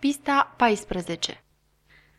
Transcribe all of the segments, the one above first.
Pista 14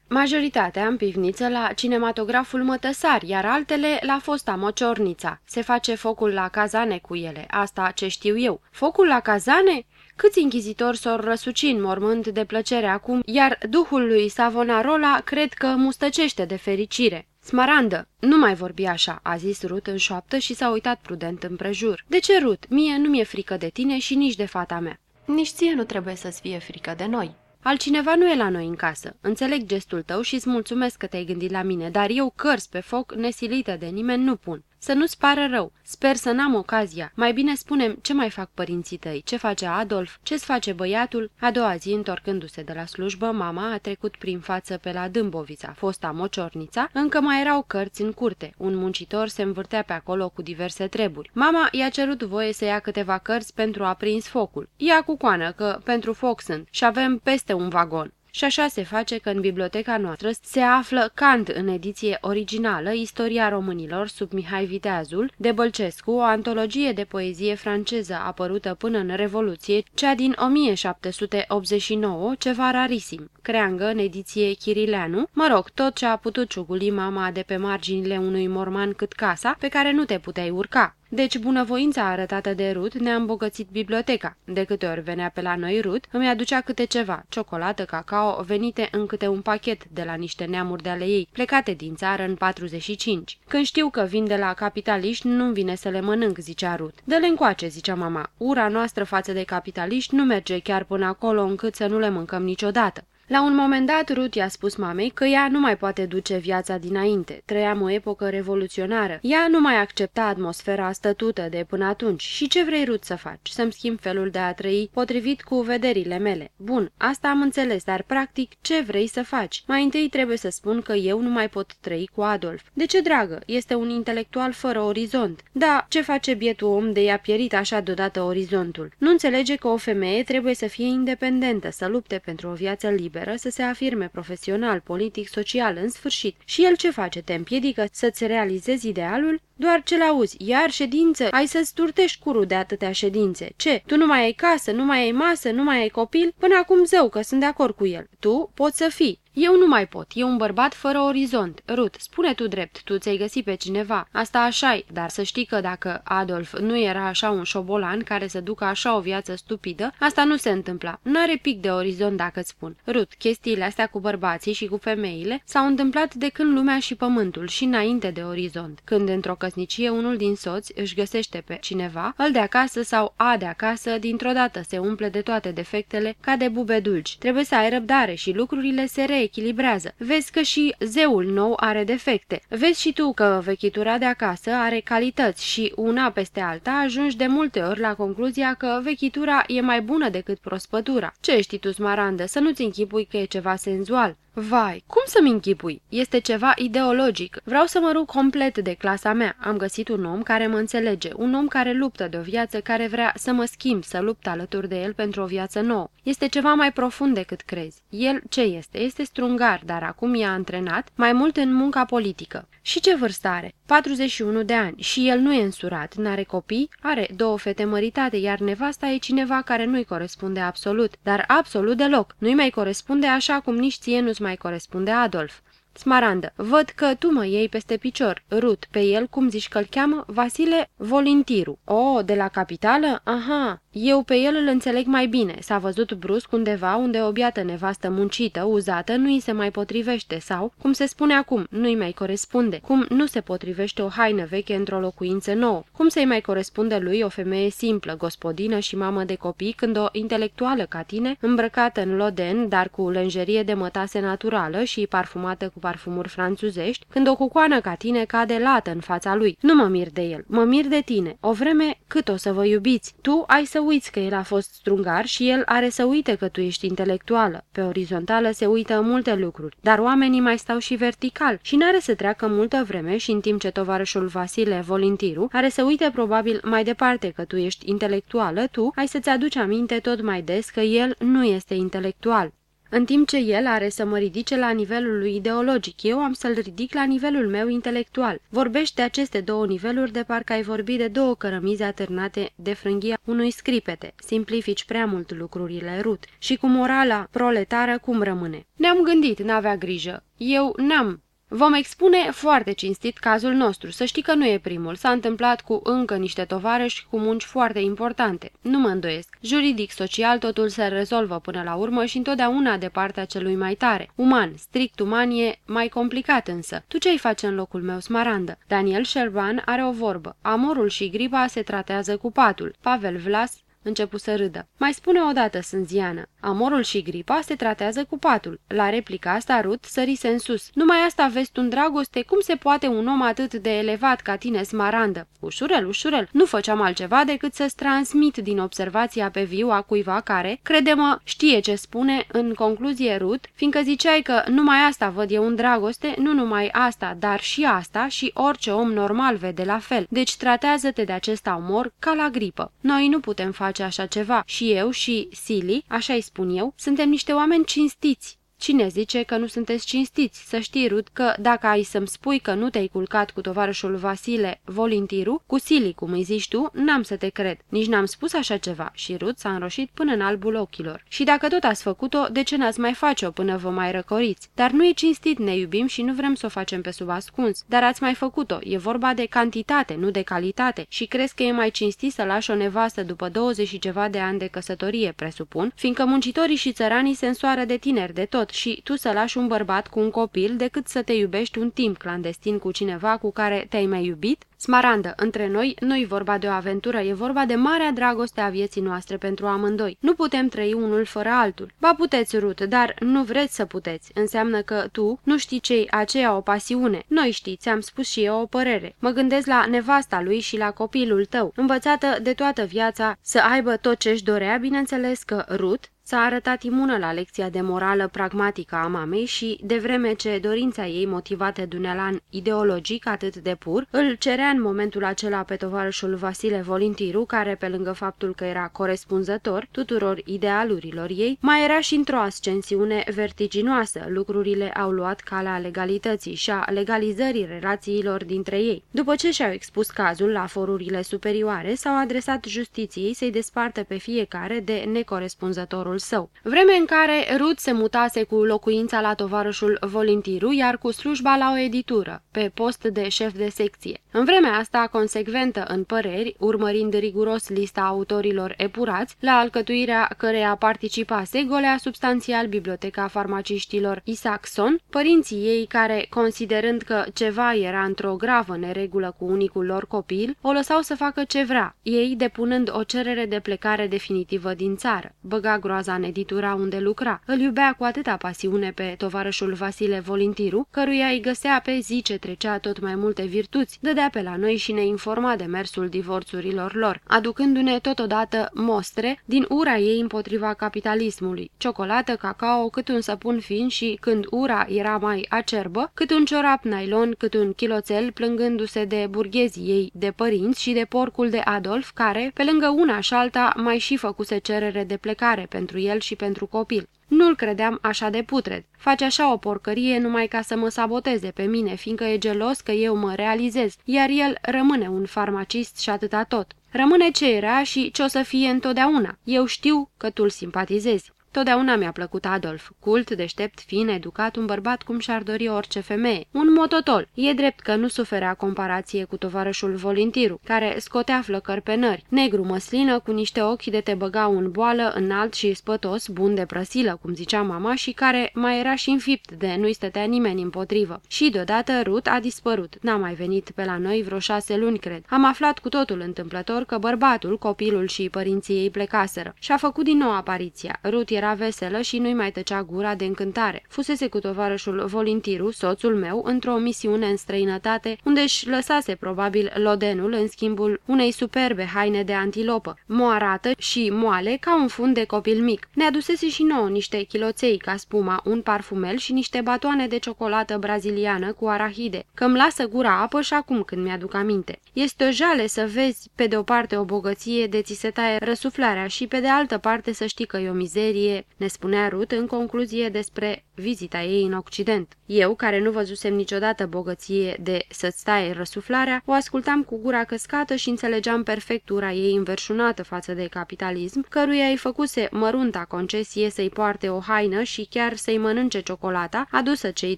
Majoritatea în pivniță la cinematograful Mătăsar, iar altele la fosta Mociornița. Se face focul la cazane cu ele, asta ce știu eu. Focul la cazane? Câți închizitori s-or răsuci în mormânt de plăcere acum, iar duhul lui Savonarola cred că mustăcește de fericire. Smarandă, nu mai vorbi așa, a zis Rut în șoaptă și s-a uitat prudent împrejur. De ce, Rut? Mie nu mi-e frică de tine și nici de fata mea. Nici ție nu trebuie să-ți fie frică de noi. Altcineva nu e la noi în casă. Înțeleg gestul tău și îți mulțumesc că te-ai gândit la mine, dar eu cărți pe foc nesilită de nimeni nu pun. Să nu-ți pară rău. Sper să n-am ocazia. Mai bine spunem ce mai fac părinții tăi, ce face Adolf, ce-ți face băiatul. A doua zi, întorcându-se de la slujbă, mama a trecut prin față pe la Dâmbovița, fosta mociornița, încă mai erau cărți în curte. Un muncitor se învârtea pe acolo cu diverse treburi. Mama i-a cerut voie să ia câteva cărți pentru a prins focul. Ia cu coană, că pentru foc sunt și avem peste un vagon. Și așa se face că în biblioteca noastră se află Kant în ediție originală, Istoria românilor sub Mihai Viteazul, de Bălcescu, o antologie de poezie franceză apărută până în Revoluție, cea din 1789, ceva rarisim, creangă în ediție Chirileanu, mă rog, tot ce a putut ciuguli mama de pe marginile unui morman cât casa, pe care nu te puteai urca. Deci bunăvoința arătată de Rut ne-a îmbogățit biblioteca. De câte ori venea pe la noi Rut, îmi aducea câte ceva, ciocolată, cacao, venite în câte un pachet de la niște neamuri de ale ei, plecate din țară în 45. Când știu că vin de la capitaliști, nu vine să le mănânc, zicea Rut. Dă-le încoace, zicea mama. Ura noastră față de capitaliști nu merge chiar până acolo încât să nu le mâncăm niciodată. La un moment dat, Ruth i-a spus mamei că ea nu mai poate duce viața dinainte. Trăiam o epocă revoluționară. Ea nu mai accepta atmosfera stătută de până atunci. Și ce vrei, Ruth, să faci? Să-mi schimb felul de a trăi potrivit cu vederile mele. Bun, asta am înțeles, dar practic ce vrei să faci? Mai întâi trebuie să spun că eu nu mai pot trăi cu Adolf. De ce, dragă? Este un intelectual fără orizont. Da, ce face bietul om de i-a pierit așa deodată orizontul? Nu înțelege că o femeie trebuie să fie independentă, să lupte pentru o viață liberă liberă să se afirme profesional, politic, social, în sfârșit. Și el ce face? Te împiedică să-ți realizezi idealul? Doar ce-l auzi, iar ședință, ai să-ți turtești curul de atâtea ședințe. Ce? Tu nu mai ai casă, nu mai ai masă, nu mai ai copil? Până acum zău că sunt de acord cu el. Tu poți să fii. Eu nu mai pot, e un bărbat fără orizont. Rut, spune tu drept, tu ți-ai găsit pe cineva. Asta așa -i, dar să știi că dacă Adolf nu era așa un șobolan care să ducă așa o viață stupidă, asta nu se întâmpla. N-are pic de orizont dacă-ți spun. Rut, chestiile astea cu bărbații și cu femeile s-au întâmplat de când lumea și pământul și înainte de orizont. Când într-o căsnicie unul din soți își găsește pe cineva, îl de acasă sau a de acasă, dintr-o dată se umple de toate defectele ca de bube dulci. Trebuie să ai răbdare și lucrurile se reechilibrează. Vezi că și zeul nou are defecte. Vezi și tu că vechitura de acasă are calități și una peste alta ajungi de multe ori la concluzia că vechitura e mai bună decât prospătura. Ce știi tu, smarandă, să nu-ți închipui că e ceva senzual? Vai, cum să-mi închipui? Este ceva ideologic. Vreau să mă rup complet de clasa mea. Am găsit un om care mă înțelege, un om care luptă de o viață, care vrea să mă schimb, să lupt alături de el pentru o viață nouă. Este ceva mai profund decât crezi. El ce este? Este strungar, dar acum i-a antrenat mai mult în munca politică. Și ce vârstă are? 41 de ani. Și el nu e însurat, n-are copii, are două fete măritate, iar nevasta e cineva care nu-i corespunde absolut, dar absolut deloc. Nu-i mai corespunde așa cum nici ție nu-ți mai corespunde Adolf. Smarandă, văd că tu mă iei peste picior. Rut, pe el, cum zici că-l cheamă? Vasile Volintiru. O, de la capitală? Aha, eu pe el îl înțeleg mai bine. S-a văzut brusc undeva unde o biată nevastă muncită, uzată, nu îi se mai potrivește sau, cum se spune acum, nu-i mai corespunde. Cum nu se potrivește o haină veche într-o locuință nouă. Cum să-i mai corespunde lui o femeie simplă, gospodină și mamă de copii, când o intelectuală ca tine, îmbrăcată în loden, dar cu lenjerie de mătase naturală și parfumată cu parfumuri franțuzești, când o cucoană ca tine cade lată în fața lui. Nu mă mir de el, mă mir de tine. O vreme cât o să vă iubiți. Tu ai să uiți că el a fost strungar și el are să uite că tu ești intelectuală. Pe orizontală se uită multe lucruri, dar oamenii mai stau și vertical și n-are să treacă multă vreme și în timp ce tovarășul Vasile Volintiru are să uite probabil mai departe că tu ești intelectuală, tu ai să-ți aduci aminte tot mai des că el nu este intelectual. În timp ce el are să mă ridice la nivelul lui ideologic, eu am să-l ridic la nivelul meu intelectual. Vorbește de aceste două niveluri de parcă ai vorbi de două cărămizi atârnate de frânghia unui scripete. Simplifici prea mult lucrurile, Rut. Și cu morala proletară cum rămâne? Ne-am gândit, n-avea grijă. Eu n-am Vom expune foarte cinstit cazul nostru, să știi că nu e primul. S-a întâmplat cu încă niște tovarăși cu munci foarte importante. Nu mă îndoiesc. Juridic, social, totul se rezolvă până la urmă și întotdeauna de partea celui mai tare. Uman, strict uman e mai complicat însă. Tu ce-ai face în locul meu, Smarandă? Daniel Sherban are o vorbă. Amorul și gripa se tratează cu patul. Pavel Vlas Începu să râdă. Mai spune o dată, Sânziană. Amorul și gripa se tratează cu patul. La replica asta, Rut sărise în sus. Numai asta vezi tu în dragoste? Cum se poate un om atât de elevat ca tine, smarandă? Ușurel, ușurel. Nu făceam altceva decât să-ți transmit din observația pe viu a cuiva care, crede-mă, știe ce spune, în concluzie Rut, fiindcă ziceai că numai asta văd eu în dragoste, nu numai asta, dar și asta și orice om normal vede la fel. Deci tratează-te de acest amor ca la gripă. Noi nu putem face face așa ceva. Și eu și Silly, așa îi spun eu, suntem niște oameni cinstiți. Cine zice că nu sunteți cinstiți? Să știi, Rud, că dacă ai să-mi spui că nu te-ai culcat cu tovarășul Vasile Volintiru, cu Sili, cum îi zici tu, n-am să te cred. Nici n-am spus așa ceva. Și Rud s-a înroșit până în albul ochilor. Și dacă tot ați făcut-o, de ce n-ați mai face-o până vă mai răcoriți? Dar nu e cinstit, ne iubim și nu vrem să o facem pe sub ascuns. Dar ați mai făcut-o. E vorba de cantitate, nu de calitate. Și crezi că e mai cinstit să lași o nevastă după 20 și ceva de ani de căsătorie, presupun, fiindcă muncitorii și țăranii se însoară de tineri de tot și tu să lași un bărbat cu un copil decât să te iubești un timp clandestin cu cineva cu care te-ai mai iubit? Smarandă, între noi nu-i vorba de o aventură, e vorba de marea dragoste a vieții noastre pentru amândoi. Nu putem trăi unul fără altul. Ba puteți, Rut, dar nu vreți să puteți. Înseamnă că tu nu știi ce aceea o pasiune. Noi știți, am spus și eu o părere. Mă gândesc la nevasta lui și la copilul tău, învățată de toată viața să aibă tot ce-și dorea, bineînțeles că Rut S-a arătat imună la lecția de morală pragmatică a mamei și, de vreme ce dorința ei, motivată de un elan ideologic atât de pur, îl cerea în momentul acela pe tovarășul Vasile Volintiru, care, pe lângă faptul că era corespunzător tuturor idealurilor ei, mai era și într-o ascensiune vertiginoasă. Lucrurile au luat calea legalității și a legalizării relațiilor dintre ei. După ce și-au expus cazul la forurile superioare, s-au adresat justiției să-i despartă pe fiecare de necorespunzătorul său. Vreme în care Ruth se mutase cu locuința la tovarășul Volintiru, iar cu slujba la o editură, pe post de șef de secție. În vremea asta, consecventă în păreri, urmărind riguros lista autorilor epurați, la alcătuirea căreia participase, golea substanțial biblioteca farmaciștilor Isaacson, părinții ei care, considerând că ceva era într-o gravă neregulă cu unicul lor copil, o lăsau să facă ce vrea, ei depunând o cerere de plecare definitivă din țară. Băga groaza în editura unde lucra. Îl iubea cu atâta pasiune pe tovarășul Vasile Volintiru, căruia îi găsea pe zi ce trecea tot mai multe virtuți, dădea pe la noi și ne informa de mersul divorțurilor lor, aducându-ne totodată mostre din ura ei împotriva capitalismului. Ciocolată, cacao, cât un săpun fin și, când ura era mai acerbă, cât un ciorap nylon, cât un chiloțel, plângându-se de burghezii ei, de părinți și de porcul de Adolf, care, pe lângă una și alta, mai și făcuse cerere de plecare pentru el și pentru copil. Nu-l credeam așa de putred. Face așa o porcărie numai ca să mă saboteze pe mine, fiindcă e gelos că eu mă realizez, iar el rămâne un farmacist și atâta tot. Rămâne ce era și ce o să fie întotdeauna. Eu știu că tu-l simpatizezi. Totdeauna mi-a plăcut Adolf, cult, deștept, fin, educat, un bărbat cum și-ar dori orice femeie. Un mototol. E drept că nu suferea comparație cu tovarășul Volintiru, care scotea flăcări pe nări. Negru măslină, cu niște ochi de te băga în boală, înalt și spătos, bun de prăsilă, cum zicea mama, și care mai era și înfipt de nu-i stătea nimeni împotrivă. Și deodată Rut a dispărut. N-a mai venit pe la noi vreo șase luni, cred. Am aflat cu totul întâmplător că bărbatul, copilul și părinții ei plecaseră. Și-a făcut din nou apariția. Rut era veselă și nu-i mai tăcea gura de încântare. Fusese cu tovarășul Volintiru, soțul meu, într-o misiune în străinătate, unde își lăsase probabil lodenul în schimbul unei superbe haine de antilopă, moarată și moale ca un fund de copil mic. Ne adusese și nouă niște chiloței ca spuma, un parfumel și niște batoane de ciocolată braziliană cu arahide, că-mi lasă gura apă și acum când mi-aduc aminte. Este o jale să vezi pe de o parte o bogăție de ți se taie răsuflarea și pe de altă parte să știi că e o mizerie bogăție, ne spunea Ruth în concluzie despre vizita ei în Occident. Eu, care nu văzusem niciodată bogăție de să-ți stai răsuflarea, o ascultam cu gura căscată și înțelegeam perfect ura ei înverșunată față de capitalism, căruia îi făcuse mărunta concesie să-i poarte o haină și chiar să-i mănânce ciocolata, adusă cei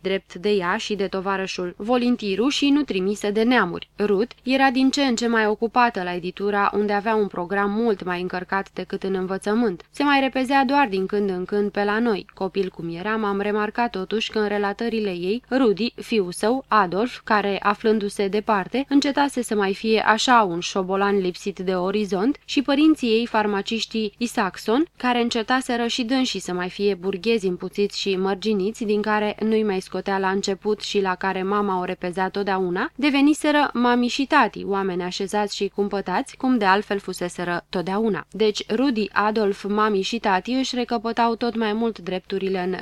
drept de ea și de tovarășul Volintiru și nu trimise de neamuri. Ruth era din ce în ce mai ocupată la editura, unde avea un program mult mai încărcat decât în învățământ. Se mai repezea doar din când în când pe la noi. Copil cum eram, am remarcat totuși că în relatările ei, Rudy, fiul său, Adolf, care, aflându-se departe, încetase să mai fie așa un șobolan lipsit de orizont, și părinții ei, farmaciștii Isaacson, care încetaseră și dânsii să mai fie burghezi împuțiți și mărginiți, din care nu-i mai scotea la început și la care mama o repezea totdeauna, deveniseră mami și tati, oameni așezați și cumpătați, cum de altfel fuseseră totdeauna. Deci Rudy, Adolf, mami și tati își recăpătau tot mai mult drepturile în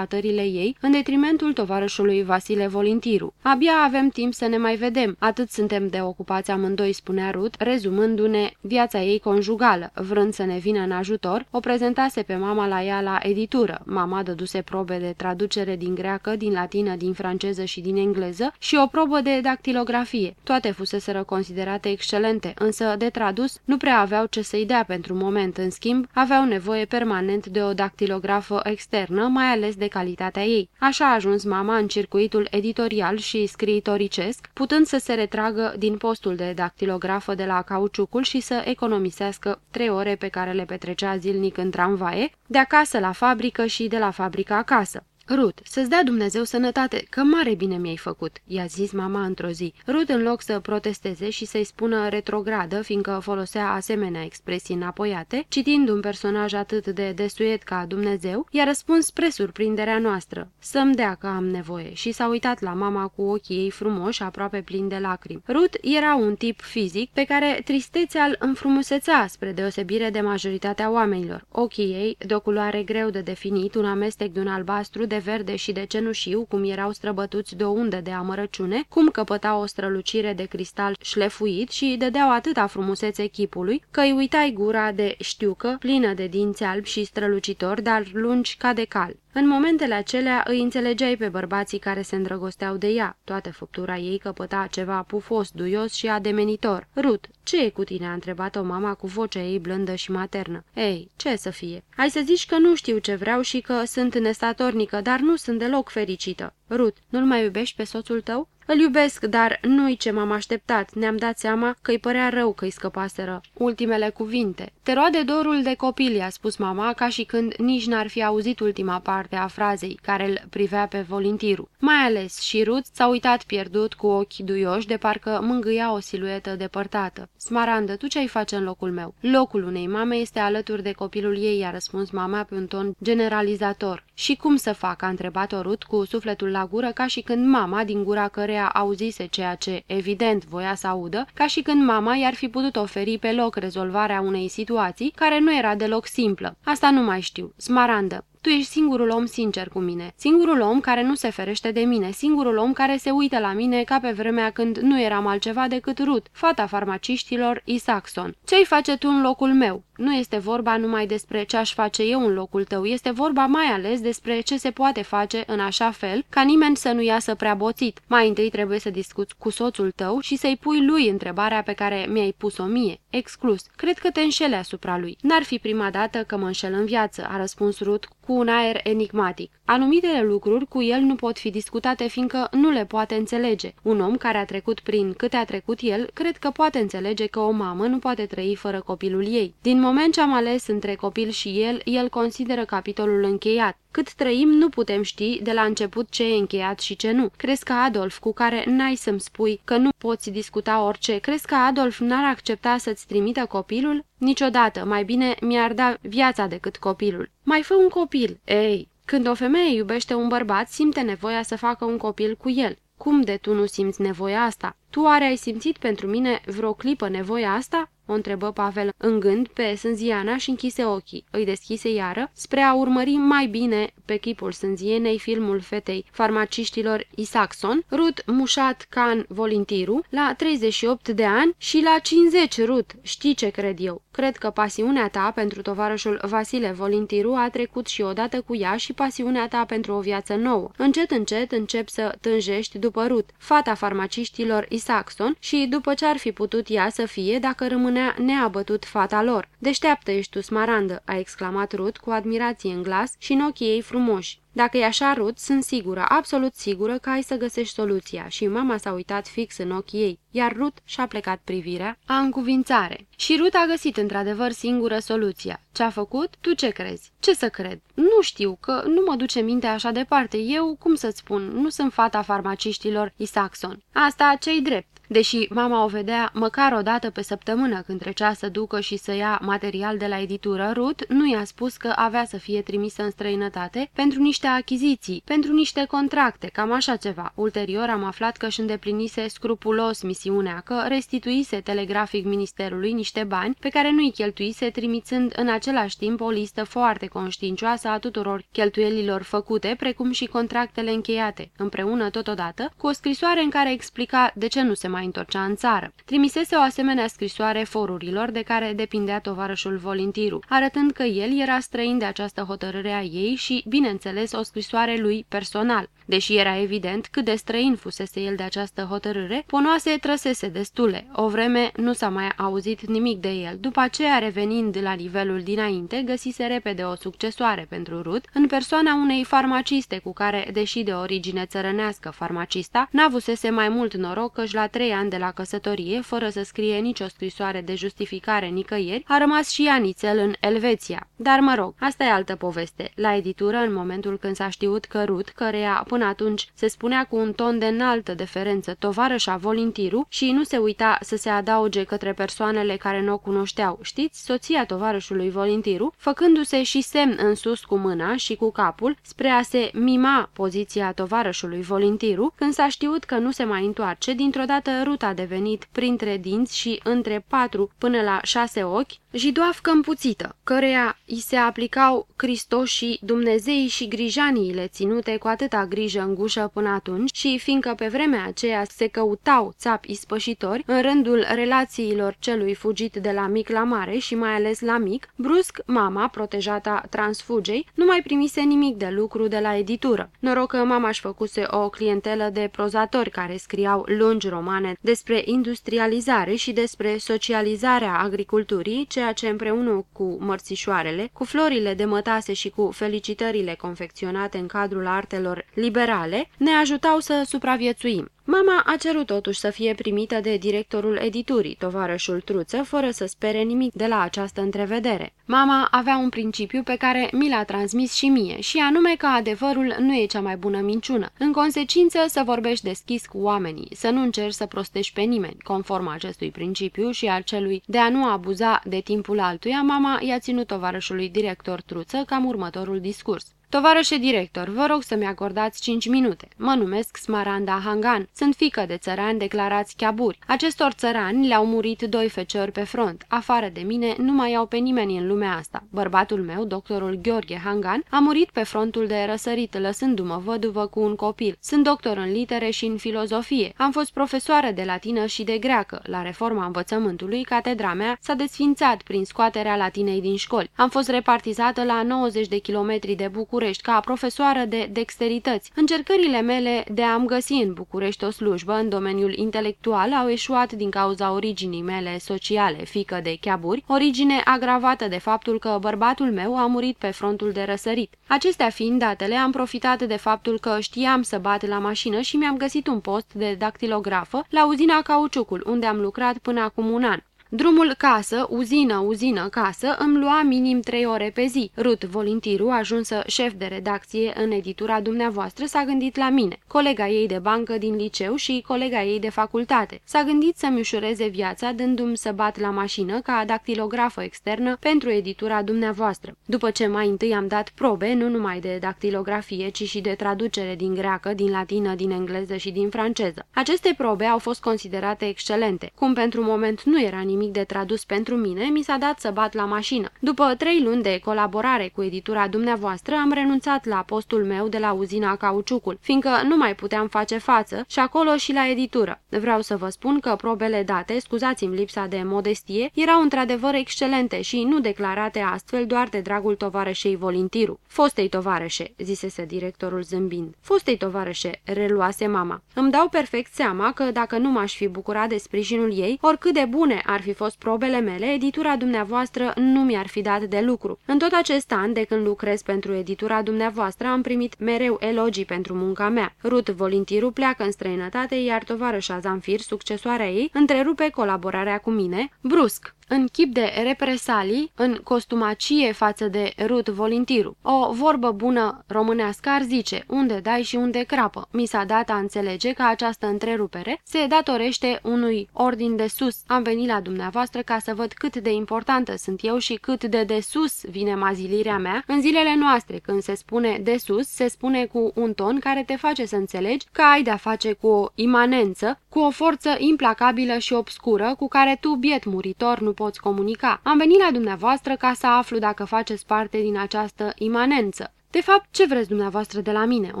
relatările ei, în detrimentul tovarășului Vasile Volintiru. Abia avem timp să ne mai vedem, atât suntem de ocupați amândoi, spunea Ruth, rezumându-ne viața ei conjugală. Vrând să ne vină în ajutor, o prezentase pe mama la ea la editură. Mama dăduse probe de traducere din greacă, din latină, din franceză și din engleză și o probă de dactilografie. Toate fuseseră considerate excelente, însă de tradus nu prea aveau ce să-i dea pentru moment. În schimb, aveau nevoie permanent de o dactilografă externă, mai ales de calitatea ei. Așa a ajuns mama în circuitul editorial și scriitoricesc, putând să se retragă din postul de dactilografă de la cauciucul și să economisească trei ore pe care le petrecea zilnic în tramvaie, de acasă la fabrică și de la fabrică acasă. Rut, să-ți dea Dumnezeu sănătate, că mare bine mi-ai făcut, i-a zis mama într-o zi. Rut, în loc să protesteze și să-i spună retrogradă, fiindcă folosea asemenea expresii înapoiate, citind un personaj atât de desuet ca Dumnezeu, i-a răspuns spre surprinderea noastră. Să-mi dea că am nevoie și s-a uitat la mama cu ochii ei frumoși, aproape plini de lacrimi. Rut era un tip fizic pe care tristețea îl înfrumusețea spre deosebire de majoritatea oamenilor. Ochii ei, de o culoare greu de definit, un amestec de un albastru, de de verde și de cenușiu, cum erau străbătuți de o undă de amărăciune, cum căpăta o strălucire de cristal șlefuit și dădeau atâta frumusețe chipului, că îi uitai gura de știucă, plină de dinți albi și strălucitori, dar lungi ca de cal. În momentele acelea îi înțelegeai pe bărbații care se îndrăgosteau de ea. Toată făptura ei căpăta ceva pufos, duios și ademenitor. Rut, ce e cu tine?" a întrebat-o mama cu vocea ei blândă și maternă. Ei, ce să fie? Ai să zici că nu știu ce vreau și că sunt nestatornică, dar nu sunt deloc fericită. Rut, nu-l mai iubești pe soțul tău? Îl iubesc, dar nu-i ce m-am așteptat. Ne-am dat seama că îi părea rău că îi scăpaseră. Ultimele cuvinte. Te roade dorul de copil, i-a spus mama, ca și când nici n-ar fi auzit ultima parte a frazei, care îl privea pe volintiru. Mai ales și Ruth s-a uitat pierdut cu ochi duioși, de parcă mângâia o siluetă depărtată. Smarandă, tu ce-ai face în locul meu? Locul unei mame este alături de copilul ei, i-a răspuns mama pe un ton generalizator. Și cum să fac? a întrebat-o Ruth cu sufletul la gură, ca și când mama, din gura căreia auzise ceea ce, evident, voia să audă, ca și când mama i-ar fi putut oferi pe loc rezolvarea unei situații care nu era deloc simplă. Asta nu mai știu. Smarandă, tu ești singurul om sincer cu mine, singurul om care nu se ferește de mine, singurul om care se uită la mine ca pe vremea când nu eram altceva decât Rut, fata farmaciștilor Isaacson. Ce-i face tu în locul meu? Nu este vorba numai despre ce aș face eu în locul tău, este vorba mai ales despre ce se poate face în așa fel ca nimeni să nu iasă prea boțit. Mai întâi trebuie să discuți cu soțul tău și să-i pui lui întrebarea pe care mi-ai pus-o mie. Exclus. Cred că te înșele asupra lui. N-ar fi prima dată că mă înșel în viață, a răspuns Ruth cu un aer enigmatic. Anumitele lucruri cu el nu pot fi discutate fiindcă nu le poate înțelege. Un om care a trecut prin câte a trecut el, cred că poate înțelege că o mamă nu poate trăi fără copilul ei. Din moment ce am ales între copil și el, el consideră capitolul încheiat. Cât trăim, nu putem ști de la început ce e încheiat și ce nu. Crezi că Adolf, cu care n-ai să-mi spui că nu poți discuta orice, crezi că Adolf n-ar accepta să-ți trimită copilul? Niciodată, mai bine mi-ar da viața decât copilul. Mai fă un copil. Ei, când o femeie iubește un bărbat, simte nevoia să facă un copil cu el. Cum de tu nu simți nevoia asta? Tu oare ai simțit pentru mine vreo clipă nevoia asta? O întrebă Pavel în gând pe Sânziana și închise ochii. Îi deschise iară spre a urmări mai bine pe chipul Sânzienei filmul fetei farmaciștilor Isaacson, Rut Mușat Can Volintiru, la 38 de ani și la 50, Rut. Știi ce cred eu? Cred că pasiunea ta pentru tovarășul Vasile Volintiru a trecut și odată cu ea și pasiunea ta pentru o viață nouă. Încet, încet încep să tânjești după Rut, fata farmaciștilor Isaacson și după ce ar fi putut ea să fie dacă rămânea neabătut fata lor. Deșteaptă ești tu, smarandă, a exclamat Rut cu admirație în glas și în ochii ei frumoși. Dacă e așa, Ruth, sunt sigură, absolut sigură că ai să găsești soluția. Și mama s-a uitat fix în ochii ei, iar Ruth și-a plecat privirea a încuvințare. Și Ruth a găsit într-adevăr singură soluția. Ce-a făcut? Tu ce crezi? Ce să cred? Nu știu, că nu mă duce mintea așa departe. Eu, cum să-ți spun, nu sunt fata farmaciștilor Isaacson. Asta ce-i drept. Deși mama o vedea măcar o dată pe săptămână când trecea să ducă și să ia material de la editură, Ruth nu i-a spus că avea să fie trimisă în străinătate pentru niște achiziții, pentru niște contracte, cam așa ceva. Ulterior am aflat că își îndeplinise scrupulos misiunea, că restituise telegrafic ministerului niște bani pe care nu-i cheltuise, trimițând în același timp o listă foarte conștiincioasă a tuturor cheltuielilor făcute, precum și contractele încheiate, împreună totodată, cu o scrisoare în care explica de ce nu se mai mai întorcea în țară. Trimisese o asemenea scrisoare forurilor de care depindea tovarășul Volintiru, arătând că el era străin de această hotărâre a ei și, bineînțeles, o scrisoare lui personal. Deși era evident cât de străin fusese el de această hotărâre, Ponoase trăsese destule. O vreme nu s-a mai auzit nimic de el. După aceea, revenind la nivelul dinainte, găsise repede o succesoare pentru Rut, în persoana unei farmaciste cu care, deși de origine țărănească farmacista, n-avusese mai mult noroc căci la trei ani de la căsătorie, fără să scrie nicio scrisoare de justificare nicăieri, a rămas și ea nițel în Elveția. Dar mă rog, asta e altă poveste. La editură, în momentul când s-a știut că Rut, căreia până Până atunci se spunea cu un ton de înaltă deferență tovarășa Volintiru și nu se uita să se adauge către persoanele care nu o cunoșteau. Știți, soția tovarășului Volintiru, făcându-se și semn în sus cu mâna și cu capul spre a se mima poziția tovarășului Volintiru, când s-a știut că nu se mai întoarce, dintr-o dată ruta a devenit printre dinți și între patru până la șase ochi, jidoafcă împuțită, căreia îi se aplicau Cristoșii, Dumnezeii și grijaniile ținute cu atâta grijă în gușă până atunci și fiindcă pe vremea aceea se căutau țapi ispășitori în rândul relațiilor celui fugit de la mic la mare și mai ales la mic, brusc mama, protejata transfugei, nu mai primise nimic de lucru de la editură. Noroc că mama își făcuse o clientelă de prozatori care scriau lungi romane despre industrializare și despre socializarea agriculturii, ceea ce împreună cu mărțișoarele, cu florile de mătase și cu felicitările confecționate în cadrul artelor liberale, ne ajutau să supraviețuim. Mama a cerut totuși să fie primită de directorul editurii, tovarășul Truță, fără să spere nimic de la această întrevedere. Mama avea un principiu pe care mi l-a transmis și mie, și anume că adevărul nu e cea mai bună minciună. În consecință, să vorbești deschis cu oamenii, să nu încerci să prostești pe nimeni. Conform acestui principiu și al celui de a nu abuza de timpul altuia, mama i-a ținut tovarășului director Truță cam următorul discurs. Tovarășe director, vă rog să-mi acordați 5 minute. Mă numesc Smaranda Hangan. Sunt fică de țărani declarați chiaburi. Acestor țărani le-au murit doi feciori pe front. Afară de mine, nu mai au pe nimeni în lumea asta. Bărbatul meu, doctorul Gheorghe Hangan, a murit pe frontul de răsărit, lăsându-mă văduvă cu un copil. Sunt doctor în litere și în filozofie. Am fost profesoară de latină și de greacă. La reforma învățământului, catedra mea s-a desfințat prin scoaterea latinei din școli. Am fost repartizată la 90 de kilometri de București București ca profesoară de dexterități. Încercările mele de a-mi găsi în București o slujbă în domeniul intelectual au eșuat din cauza originii mele sociale, fică de chiaburi, origine agravată de faptul că bărbatul meu a murit pe frontul de răsărit. Acestea fiind datele, am profitat de faptul că știam să bat la mașină și mi-am găsit un post de dactilografă la uzina Cauciucul, unde am lucrat până acum un an. Drumul casă, uzină, uzină, casă îmi lua minim trei ore pe zi. Rut Volintiru, ajunsă șef de redacție în editura dumneavoastră, s-a gândit la mine, colega ei de bancă din liceu și colega ei de facultate. S-a gândit să-mi ușureze viața dându-mi să bat la mașină ca dactilografă externă pentru editura dumneavoastră. După ce mai întâi am dat probe, nu numai de dactilografie, ci și de traducere din greacă, din latină, din engleză și din franceză. Aceste probe au fost considerate excelente. Cum pentru moment nu era nimic nimic de tradus pentru mine, mi s-a dat să bat la mașină. După trei luni de colaborare cu editura dumneavoastră, am renunțat la postul meu de la uzina Cauciucul, fiindcă nu mai puteam face față și acolo și la editură. Vreau să vă spun că probele date, scuzați-mi lipsa de modestie, erau într-adevăr excelente și nu declarate astfel doar de dragul tovarășei Volintiru. Fostei tovarășe, zisese directorul zâmbind. Fostei tovarășe, reluase mama. Îmi dau perfect seama că dacă nu m-aș fi bucurat de sprijinul ei, oricât de bune ar fi fost probele mele, editura dumneavoastră nu mi-ar fi dat de lucru. În tot acest an, de când lucrez pentru editura dumneavoastră, am primit mereu elogii pentru munca mea. Ruth Volintiru pleacă în străinătate, iar tovarășa Zamfir, succesoarea ei, întrerupe colaborarea cu mine, brusc în chip de represalii, în costumacie față de Ruth Volintiru. O vorbă bună românească ar zice, unde dai și unde crapă. Mi s-a dat a înțelege că această întrerupere se datorește unui ordin de sus. Am venit la dumneavoastră ca să văd cât de importantă sunt eu și cât de de sus vine mazilirea mea. În zilele noastre, când se spune de sus, se spune cu un ton care te face să înțelegi că ai de-a face cu o imanență, cu o forță implacabilă și obscură, cu care tu, biet muritor, nu poți comunica. Am venit la dumneavoastră ca să aflu dacă faceți parte din această imanență. De fapt, ce vreți dumneavoastră de la mine?" o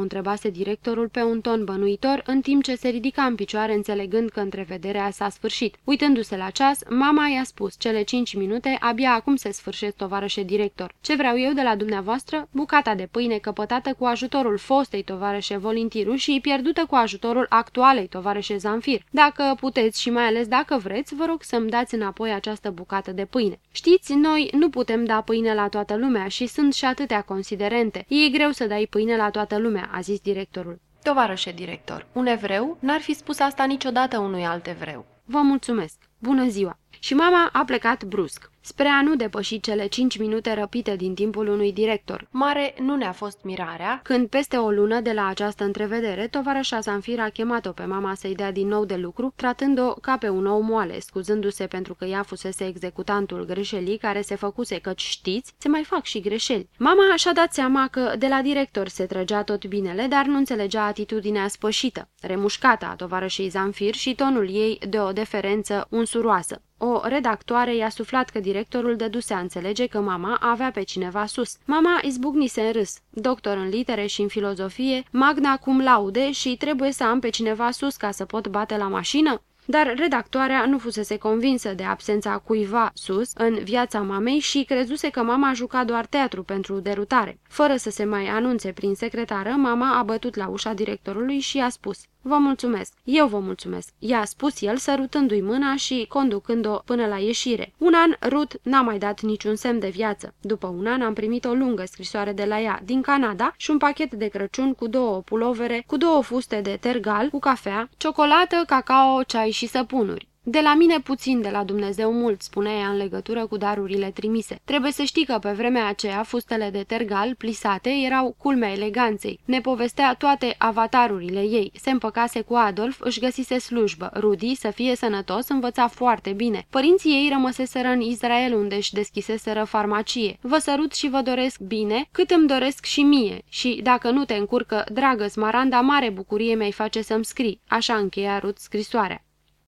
întrebase directorul pe un ton bănuitor, în timp ce se ridica în picioare înțelegând că întrevederea s-a sfârșit. Uitându-se la ceas, mama i-a spus, cele cinci minute, abia acum se sfârșesc, tovarășe director. Ce vreau eu de la dumneavoastră? Bucata de pâine căpătată cu ajutorul fostei tovarășe Volintiru și pierdută cu ajutorul actualei tovarășe Zanfir. Dacă puteți și mai ales dacă vreți, vă rog să-mi dați înapoi această bucată de pâine. Știți, noi nu putem da pâine la toată lumea și sunt și atâtea considerente părinte, e greu să dai pâine la toată lumea, a zis directorul. Tovarășe director, un evreu n-ar fi spus asta niciodată unui alt evreu. Vă mulțumesc. Bună ziua! Și mama a plecat brusc spre a nu depăși cele cinci minute răpite din timpul unui director. Mare nu ne-a fost mirarea când peste o lună de la această întrevedere, tovarășa Zanfir a chemat-o pe mama să-i dea din nou de lucru, tratând-o ca pe un ou moale, scuzându-se pentru că ea fusese executantul greșelii care se făcuse căci știți, se mai fac și greșeli. Mama și-a dat seama că de la director se trăgea tot binele, dar nu înțelegea atitudinea spășită, remușcată a tovarășei Zanfir și tonul ei de o deferență unsuroasă. O redactoare i-a suflat că directorul dăduse a înțelege că mama avea pe cineva sus. Mama izbucnise în râs, doctor în litere și în filozofie, magna cum laude și trebuie să am pe cineva sus ca să pot bate la mașină? Dar redactoarea nu fusese convinsă de absența cuiva sus în viața mamei și crezuse că mama juca doar teatru pentru derutare. Fără să se mai anunțe prin secretară, mama a bătut la ușa directorului și a spus Vă mulțumesc. Eu vă mulțumesc. I-a spus el sărutându-i mâna și conducând-o până la ieșire. Un an, Ruth n-a mai dat niciun semn de viață. După un an am primit o lungă scrisoare de la ea din Canada și un pachet de Crăciun cu două pulovere, cu două fuste de tergal, cu cafea, ciocolată, cacao, ceai și săpunuri. De la mine puțin, de la Dumnezeu mult, spunea ea în legătură cu darurile trimise. Trebuie să știi că pe vremea aceea fustele de tergal plisate erau culmea eleganței. Ne povestea toate avatarurile ei. Se împăcase cu Adolf, își găsise slujbă. Rudy, să fie sănătos, învăța foarte bine. Părinții ei rămăseseră în Israel, unde își deschiseseră farmacie. Vă sărut și vă doresc bine, cât îmi doresc și mie. Și dacă nu te încurcă, dragă Smaranda, mare bucurie mi-ai face să-mi scrii. Așa încheia Ruth scrisoarea.